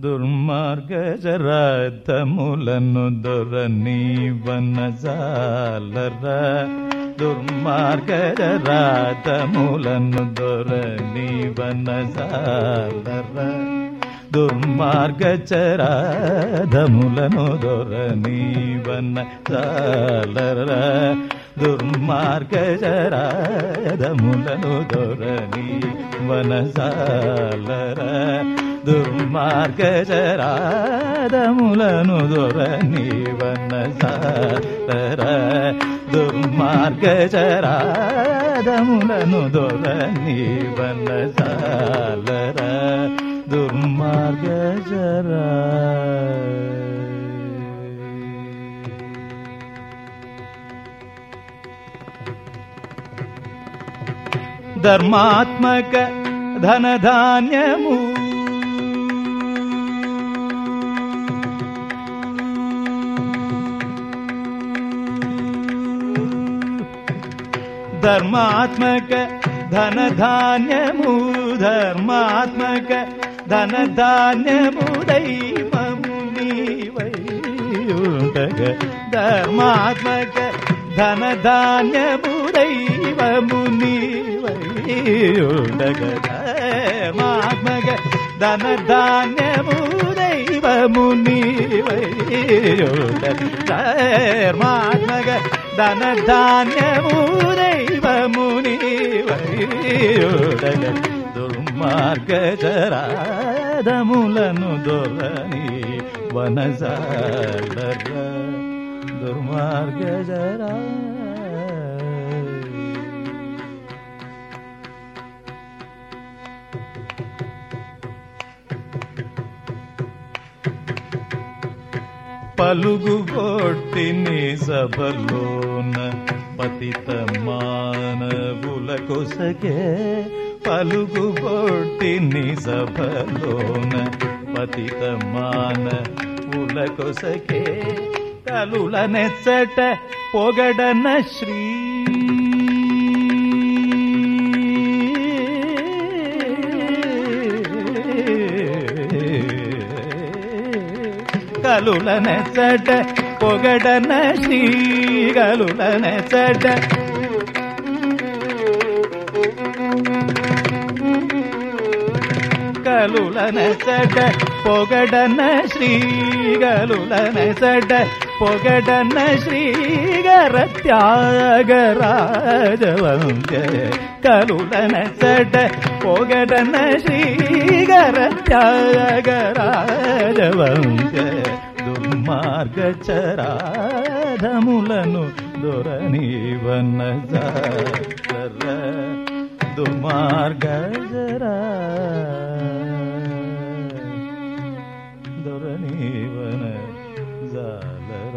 దుర్మార్గజరాతములను దొరని వనజాలర. దుర్మార్గజరాతములను దొరని వనజాలర. దుర్మార్గచరాధములను దొరని వనజాలర. దుర్మార్గచరాధములను దొరని వనజాలర. దుర్మార్గచరాధములను దొరని వనజాలర దుర్మార్గచరాధములను దొరని వనజాలర దుర్మార్గచరా ధర్మాత్మక ధనధాన్యము ധർമാത്മക ധനധാന്യമൂ ധർമാത്മക ധനധാന്യമുടൈമമുനീവയുണ്ടക ധർമാത്മക ധനധാന്യമുടൈവമുനീവയുണ്ടക ധർമാത്മക ധനധാന്യമുടൈവമുനീവയുണ്ടക ധർമാത്മക ധനധാന്യമൂര దుర్మార్గజరాధములను దొరని వనజాలర దుర్మార్గజరా. పలుగు కొట్టిని సభలోన పతిత మానవుల కొసకే పలుగు కొట్టిని సభలోన పతిత మాన ఉలకొసకే కలుల నెచ్చట పొగడన శ్రీ. కలుల నెచ్చట పొగడన శ్రీ. కలుల నెచ్చట కలులనసట పొగడన శ్రీగలులనసట పొగడన శ్రీగరత్యాగరాజవంశ త్యాగరాజవంశ కలులనసట పొగడన శ్రీగరత్యాగరాజవంశ దుర్మార్గచరాధములను దొరని వనజార దుర్మార్గజరా ಜೀವನ ಜಾಲರ